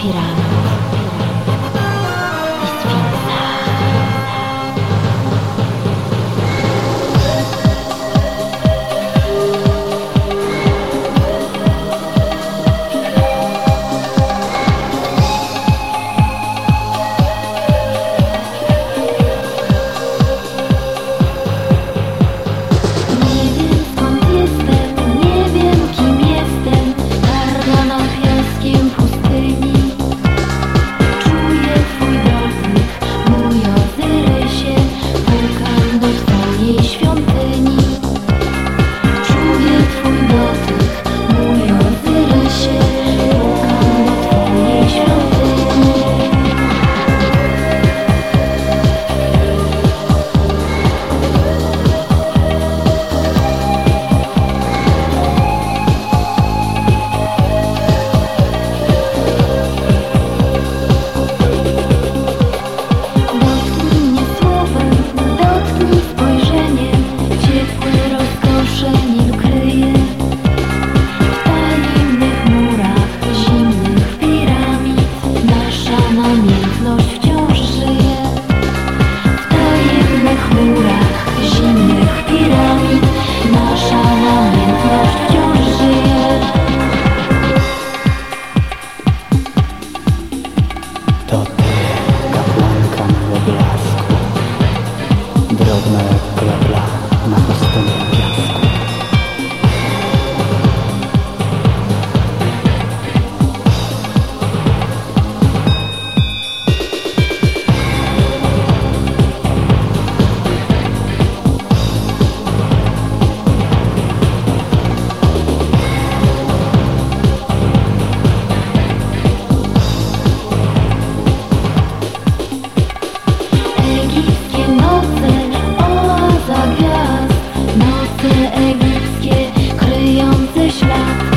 respirar. 是